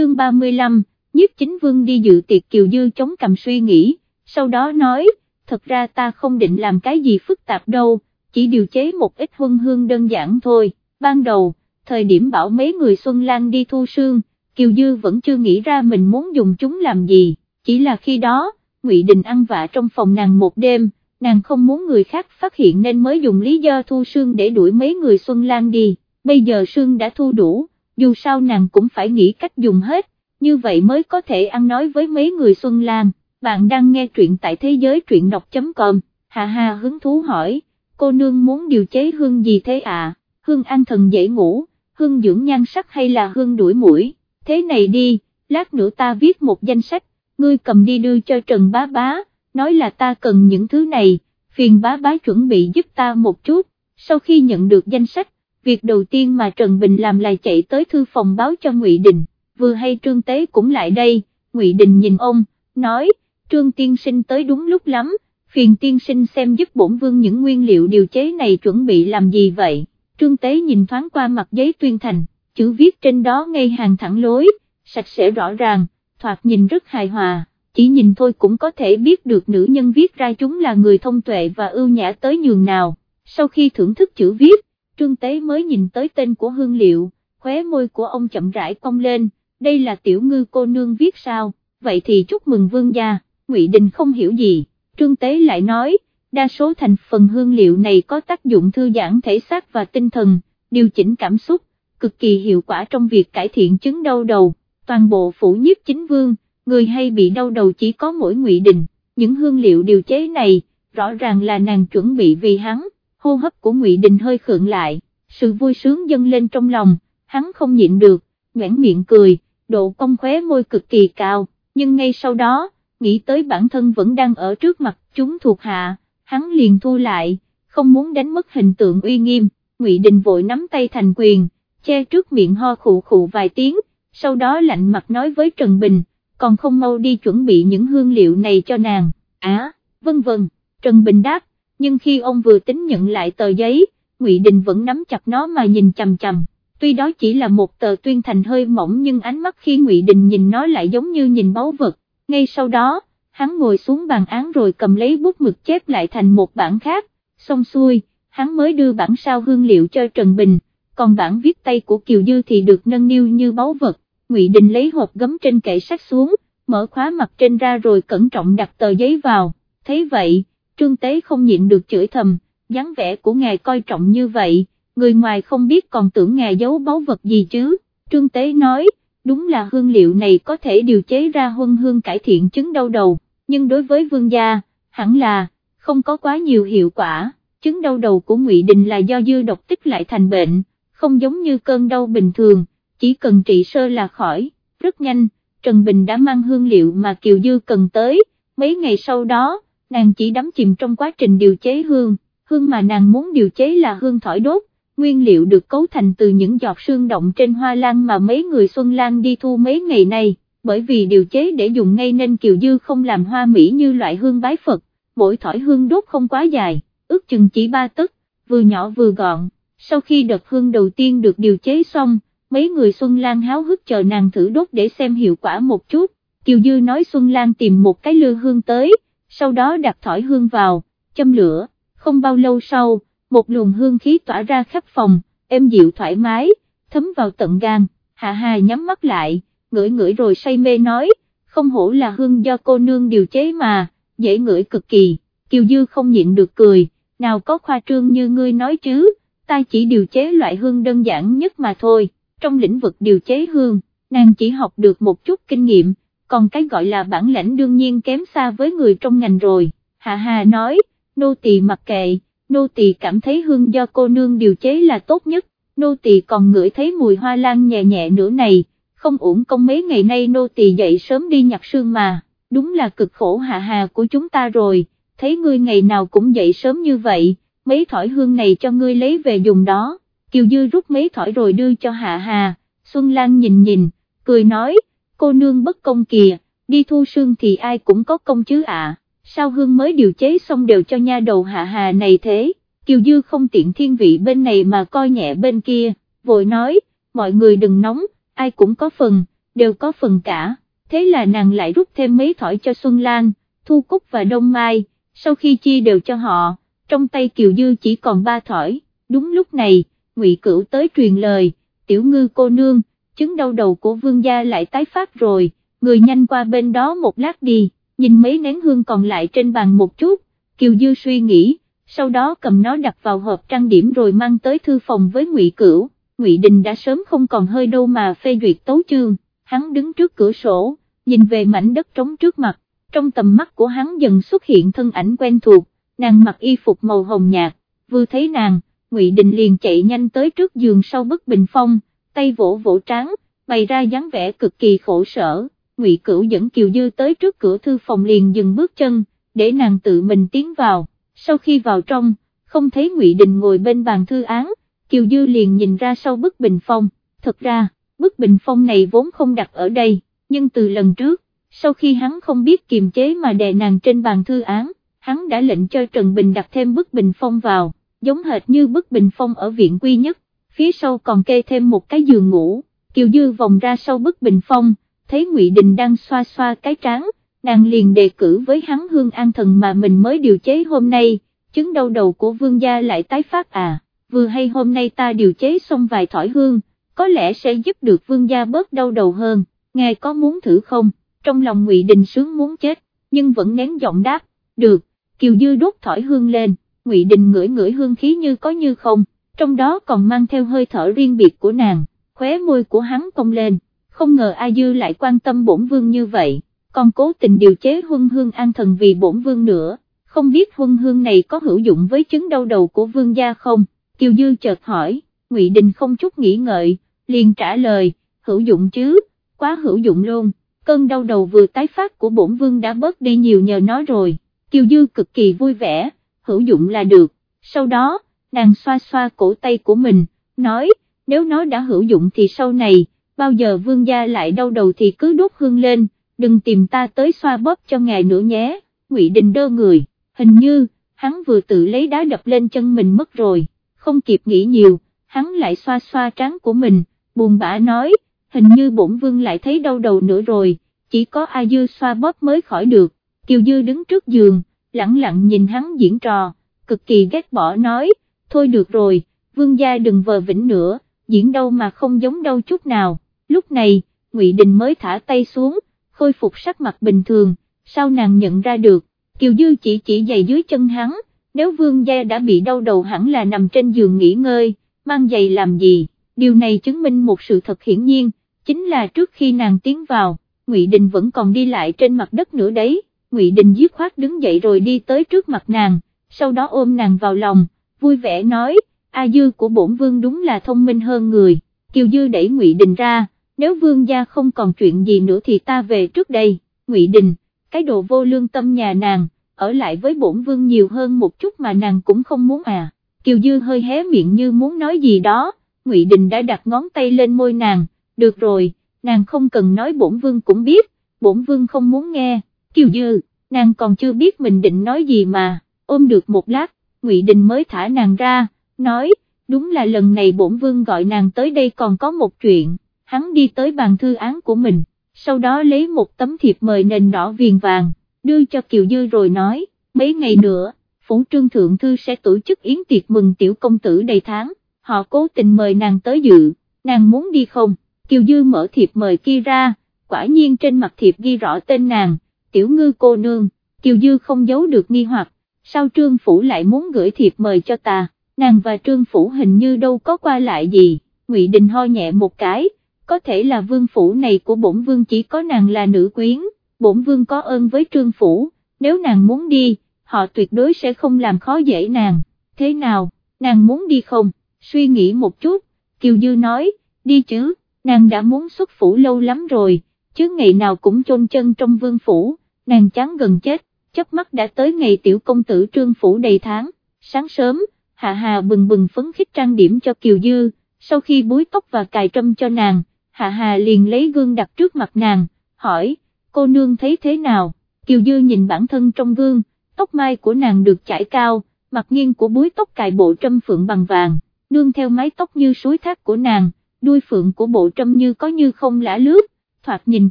chương 35, nhiếp chính vương đi dự tiệc Kiều Dư chống cầm suy nghĩ, sau đó nói, thật ra ta không định làm cái gì phức tạp đâu, chỉ điều chế một ít huân hương đơn giản thôi, ban đầu, thời điểm bảo mấy người Xuân Lan đi thu sương, Kiều Dư vẫn chưa nghĩ ra mình muốn dùng chúng làm gì, chỉ là khi đó, Ngụy Đình ăn vạ trong phòng nàng một đêm, nàng không muốn người khác phát hiện nên mới dùng lý do thu sương để đuổi mấy người Xuân Lan đi, bây giờ sương đã thu đủ, dù sao nàng cũng phải nghĩ cách dùng hết, như vậy mới có thể ăn nói với mấy người Xuân Lan. Bạn đang nghe truyện tại thế giới truyện đọc.com, Hà Hà hứng thú hỏi, cô nương muốn điều chế hương gì thế à, hương an thần dễ ngủ, hương dưỡng nhan sắc hay là hương đuổi mũi, thế này đi, lát nữa ta viết một danh sách, ngươi cầm đi đưa cho Trần Bá Bá, nói là ta cần những thứ này, phiền Bá Bá chuẩn bị giúp ta một chút, sau khi nhận được danh sách, việc đầu tiên mà Trần Bình làm là chạy tới thư phòng báo cho Ngụy Đình, vừa hay Trương Tế cũng lại đây, Ngụy Đình nhìn ông, nói, Trương Tiên Sinh tới đúng lúc lắm, phiền Tiên Sinh xem giúp bổn vương những nguyên liệu điều chế này chuẩn bị làm gì vậy, Trương Tế nhìn thoáng qua mặt giấy tuyên thành, chữ viết trên đó ngay hàng thẳng lối, sạch sẽ rõ ràng, thoạt nhìn rất hài hòa, chỉ nhìn thôi cũng có thể biết được nữ nhân viết ra chúng là người thông tuệ và ưu nhã tới nhường nào, sau khi thưởng thức chữ viết, Trương Tế mới nhìn tới tên của hương liệu, khóe môi của ông chậm rãi cong lên, đây là tiểu ngư cô nương viết sao, vậy thì chúc mừng vương gia, Ngụy Đình không hiểu gì, Trương Tế lại nói, đa số thành phần hương liệu này có tác dụng thư giãn thể xác và tinh thần, điều chỉnh cảm xúc, cực kỳ hiệu quả trong việc cải thiện chứng đau đầu, toàn bộ phủ nhiếp chính vương, người hay bị đau đầu chỉ có mỗi Ngụy Đình, những hương liệu điều chế này, rõ ràng là nàng chuẩn bị vì hắn hô hấp của Ngụy Đình hơi khượng lại, sự vui sướng dâng lên trong lòng, hắn không nhịn được, nhoảng miệng cười, độ cong khóe môi cực kỳ cao, nhưng ngay sau đó, nghĩ tới bản thân vẫn đang ở trước mặt chúng thuộc hạ, hắn liền thu lại, không muốn đánh mất hình tượng uy nghiêm, Ngụy Đình vội nắm tay thành quyền, che trước miệng ho khụ khụ vài tiếng, sau đó lạnh mặt nói với Trần Bình, còn không mau đi chuẩn bị những hương liệu này cho nàng, á, vân vân, Trần Bình đáp, nhưng khi ông vừa tính nhận lại tờ giấy, Ngụy Đình vẫn nắm chặt nó mà nhìn chằm chằm, tuy đó chỉ là một tờ tuyên thành hơi mỏng nhưng ánh mắt khi Ngụy Đình nhìn nó lại giống như nhìn báu vật, ngay sau đó, hắn ngồi xuống bàn án rồi cầm lấy bút mực chép lại thành một bản khác, xong xuôi, hắn mới đưa bản sao hương liệu cho Trần Bình, còn bản viết tay của Kiều Dư thì được nâng niu như báu vật, Ngụy Đình lấy hộp gấm trên kệ sách xuống, mở khóa mặt trên ra rồi cẩn trọng đặt tờ giấy vào, thấy vậy, Trương Tế không nhịn được chửi thầm, dáng vẻ của ngài coi trọng như vậy, người ngoài không biết còn tưởng ngài giấu báu vật gì chứ, Trương Tế nói, đúng là hương liệu này có thể điều chế ra huân hương cải thiện chứng đau đầu, nhưng đối với vương gia, hẳn là, không có quá nhiều hiệu quả, chứng đau đầu của Ngụy Đình là do dư độc tích lại thành bệnh, không giống như cơn đau bình thường, chỉ cần trị sơ là khỏi, rất nhanh, Trần Bình đã mang hương liệu mà Kiều Dư cần tới, mấy ngày sau đó, nàng chỉ đắm chìm trong quá trình điều chế hương, hương mà nàng muốn điều chế là hương thỏi đốt, nguyên liệu được cấu thành từ những giọt sương động trên hoa lan mà mấy người Xuân Lan đi thu mấy ngày nay, bởi vì điều chế để dùng ngay nên Kiều Dư không làm hoa mỹ như loại hương bái Phật, mỗi thỏi hương đốt không quá dài, ước chừng chỉ ba tấc, vừa nhỏ vừa gọn, sau khi đợt hương đầu tiên được điều chế xong, mấy người Xuân Lan háo hức chờ nàng thử đốt để xem hiệu quả một chút, Kiều Dư nói Xuân Lan tìm một cái lư hương tới, sau đó đặt thỏi hương vào, châm lửa, không bao lâu sau, một luồng hương khí tỏa ra khắp phòng, êm dịu thoải mái, thấm vào tận gan, hạ hà nhắm mắt lại, ngửi ngửi rồi say mê nói, không hổ là hương do cô nương điều chế mà, dễ ngửi cực kỳ, Kiều Dư không nhịn được cười, nào có khoa trương như ngươi nói chứ, ta chỉ điều chế loại hương đơn giản nhất mà thôi, trong lĩnh vực điều chế hương, nàng chỉ học được một chút kinh nghiệm, còn cái gọi là bản lãnh đương nhiên kém xa với người trong ngành rồi, Hạ Hà nói, nô tỳ mặc kệ, nô tỳ cảm thấy hương do cô nương điều chế là tốt nhất, nô tỳ còn ngửi thấy mùi hoa lan nhẹ nhẹ nữa này, không uổng công mấy ngày nay nô tỳ dậy sớm đi nhặt sương mà, đúng là cực khổ Hạ Hà của chúng ta rồi, thấy ngươi ngày nào cũng dậy sớm như vậy, mấy thỏi hương này cho ngươi lấy về dùng đó, Kiều Dư rút mấy thỏi rồi đưa cho Hạ Hà, Xuân Lan nhìn nhìn, cười nói, cô nương bất công kìa, đi thu sương thì ai cũng có công chứ ạ, sao hương mới điều chế xong đều cho nha đầu hạ hà này thế, Kiều Dư không tiện thiên vị bên này mà coi nhẹ bên kia, vội nói, mọi người đừng nóng, ai cũng có phần, đều có phần cả, thế là nàng lại rút thêm mấy thỏi cho Xuân Lan, Thu Cúc và Đông Mai, sau khi chia đều cho họ, trong tay Kiều Dư chỉ còn ba thỏi, đúng lúc này, Ngụy Cửu tới truyền lời, tiểu ngư cô nương, chứng đau đầu của vương gia lại tái phát rồi, người nhanh qua bên đó một lát đi, nhìn mấy nén hương còn lại trên bàn một chút, Kiều Dư suy nghĩ, sau đó cầm nó đặt vào hộp trang điểm rồi mang tới thư phòng với Ngụy Cửu, Ngụy Đình đã sớm không còn hơi đâu mà phê duyệt tấu chương, hắn đứng trước cửa sổ, nhìn về mảnh đất trống trước mặt, trong tầm mắt của hắn dần xuất hiện thân ảnh quen thuộc, nàng mặc y phục màu hồng nhạt, vừa thấy nàng, Ngụy Đình liền chạy nhanh tới trước giường sau bức bình phong, tay vỗ vỗ trán, bày ra dáng vẻ cực kỳ khổ sở, Ngụy Cửu dẫn Kiều Dư tới trước cửa thư phòng liền dừng bước chân, để nàng tự mình tiến vào, sau khi vào trong, không thấy Ngụy Đình ngồi bên bàn thư án, Kiều Dư liền nhìn ra sau bức bình phong, thật ra, bức bình phong này vốn không đặt ở đây, nhưng từ lần trước, sau khi hắn không biết kiềm chế mà đè nàng trên bàn thư án, hắn đã lệnh cho Trần Bình đặt thêm bức bình phong vào, giống hệt như bức bình phong ở viện quy nhất, phía sau còn kê thêm một cái giường ngủ, Kiều Dư vòng ra sau bức bình phong, thấy Ngụy Đình đang xoa xoa cái trán, nàng liền đề cử với hắn hương an thần mà mình mới điều chế hôm nay, chứng đau đầu của vương gia lại tái phát à, vừa hay hôm nay ta điều chế xong vài thỏi hương, có lẽ sẽ giúp được vương gia bớt đau đầu hơn, ngài có muốn thử không, trong lòng Ngụy Đình sướng muốn chết, nhưng vẫn nén giọng đáp, được, Kiều Dư đốt thỏi hương lên, Ngụy Đình ngửi ngửi hương khí như có như không, trong đó còn mang theo hơi thở riêng biệt của nàng, khóe môi của hắn cong lên, không ngờ A Dư lại quan tâm bổn vương như vậy, còn cố tình điều chế huân hương an thần vì bổn vương nữa, không biết huân hương này có hữu dụng với chứng đau đầu của vương gia không, Kiều Dư chợt hỏi, Ngụy Đình không chút nghĩ ngợi, liền trả lời, hữu dụng chứ, quá hữu dụng luôn, cơn đau đầu vừa tái phát của bổn vương đã bớt đi nhiều nhờ nó rồi, Kiều Dư cực kỳ vui vẻ, hữu dụng là được, sau đó, nàng xoa xoa cổ tay của mình, nói, nếu nó đã hữu dụng thì sau này, bao giờ vương gia lại đau đầu thì cứ đốt hương lên, đừng tìm ta tới xoa bóp cho ngài nữa nhé, Ngụy Đình đơ người, hình như, hắn vừa tự lấy đá đập lên chân mình mất rồi, không kịp nghĩ nhiều, hắn lại xoa xoa trán của mình, buồn bã nói, hình như bổn vương lại thấy đau đầu nữa rồi, chỉ có A Dư xoa bóp mới khỏi được, Kiều Dư đứng trước giường, lặng lặng nhìn hắn diễn trò, cực kỳ ghét bỏ nói, thôi được rồi, vương gia đừng vờ vĩnh nữa, diễn đâu mà không giống đâu chút nào, lúc này, Ngụy Đình mới thả tay xuống, khôi phục sắc mặt bình thường, sao nàng nhận ra được, Kiều Dư chỉ chỉ giày dưới chân hắn, nếu vương gia đã bị đau đầu hẳn là nằm trên giường nghỉ ngơi, mang giày làm gì, điều này chứng minh một sự thật hiển nhiên, chính là trước khi nàng tiến vào, Ngụy Đình vẫn còn đi lại trên mặt đất nữa đấy, Ngụy Đình dứt khoát đứng dậy rồi đi tới trước mặt nàng, sau đó ôm nàng vào lòng, vui vẻ nói, A Dư của bổn vương đúng là thông minh hơn người, Kiều Dư đẩy Ngụy Đình ra, nếu vương gia không còn chuyện gì nữa thì ta về trước đây, Ngụy Đình, cái đồ vô lương tâm nhà nàng, ở lại với bổn vương nhiều hơn một chút mà nàng cũng không muốn à, Kiều Dư hơi hé miệng như muốn nói gì đó, Ngụy Đình đã đặt ngón tay lên môi nàng, được rồi, nàng không cần nói bổn vương cũng biết, bổn vương không muốn nghe, Kiều Dư, nàng còn chưa biết mình định nói gì mà, ôm được một lát, Ngụy Đình mới thả nàng ra, nói, đúng là lần này bổn vương gọi nàng tới đây còn có một chuyện, hắn đi tới bàn thư án của mình, sau đó lấy một tấm thiệp mời nền đỏ viền vàng, đưa cho Kiều Dư rồi nói, mấy ngày nữa, Phủ Trương Thượng Thư sẽ tổ chức yến tiệc mừng tiểu công tử đầy tháng, họ cố tình mời nàng tới dự, nàng muốn đi không, Kiều Dư mở thiệp mời kia ra, quả nhiên trên mặt thiệp ghi rõ tên nàng, tiểu ngư cô nương, Kiều Dư không giấu được nghi hoặc, sao Trương Phủ lại muốn gửi thiệp mời cho ta, nàng và Trương Phủ hình như đâu có qua lại gì, Ngụy Đình ho nhẹ một cái, có thể là vương phủ này của bổn vương chỉ có nàng là nữ quyến, bổn vương có ơn với Trương Phủ, nếu nàng muốn đi, họ tuyệt đối sẽ không làm khó dễ nàng, thế nào, nàng muốn đi không, suy nghĩ một chút, Kiều Dư nói, đi chứ, nàng đã muốn xuất phủ lâu lắm rồi, chứ ngày nào cũng chôn chân trong vương phủ, nàng chán gần chết, chớp mắt đã tới ngày tiểu công tử trương phủ đầy tháng, sáng sớm, Hạ Hà bừng bừng phấn khích trang điểm cho Kiều Dư, sau khi búi tóc và cài trâm cho nàng, Hạ Hà liền lấy gương đặt trước mặt nàng, hỏi, cô nương thấy thế nào, Kiều Dư nhìn bản thân trong gương, tóc mai của nàng được chải cao, mặt nghiêng của búi tóc cài bộ trâm phượng bằng vàng, nương theo mái tóc như suối thác của nàng, đuôi phượng của bộ trâm như có như không lã lướt, thoạt nhìn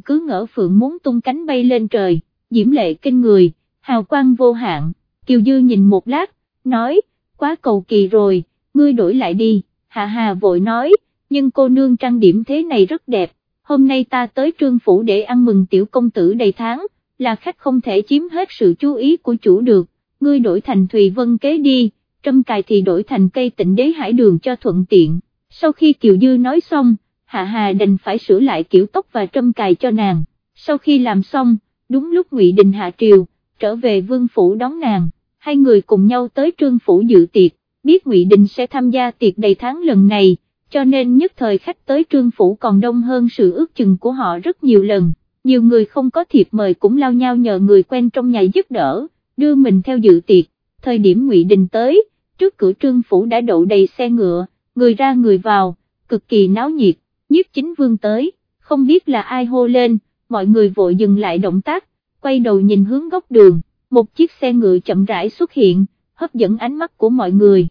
cứ ngỡ phượng muốn tung cánh bay lên trời, diễm lệ kinh người, hào quang vô hạn, Kiều Dư nhìn một lát, nói, quá cầu kỳ rồi, ngươi đổi lại đi, Hạ Hà vội nói, nhưng cô nương trang điểm thế này rất đẹp, hôm nay ta tới trương phủ để ăn mừng tiểu công tử đầy tháng, là khách không thể chiếm hết sự chú ý của chủ được, ngươi đổi thành Thùy Vân kế đi, trâm cài thì đổi thành cây tịnh đế hải đường cho thuận tiện, sau khi Kiều Dư nói xong, Hạ Hà đành phải sửa lại kiểu tóc và trâm cài cho nàng, sau khi làm xong, đúng lúc Ngụy Đình hạ triều, trở về vương phủ đón nàng, hai người cùng nhau tới trương phủ dự tiệc, biết Ngụy Đình sẽ tham gia tiệc đầy tháng lần này, cho nên nhất thời khách tới trương phủ còn đông hơn sự ước chừng của họ rất nhiều lần, nhiều người không có thiệp mời cũng lao nhau nhờ người quen trong nhà giúp đỡ, đưa mình theo dự tiệc, thời điểm Ngụy Đình tới, trước cửa trương phủ đã đậu đầy xe ngựa, người ra người vào, cực kỳ náo nhiệt, nhiếp chính vương tới, không biết là ai hô lên, mọi người vội dừng lại động tác, quay đầu nhìn hướng góc đường, một chiếc xe ngựa chậm rãi xuất hiện, hấp dẫn ánh mắt của mọi người.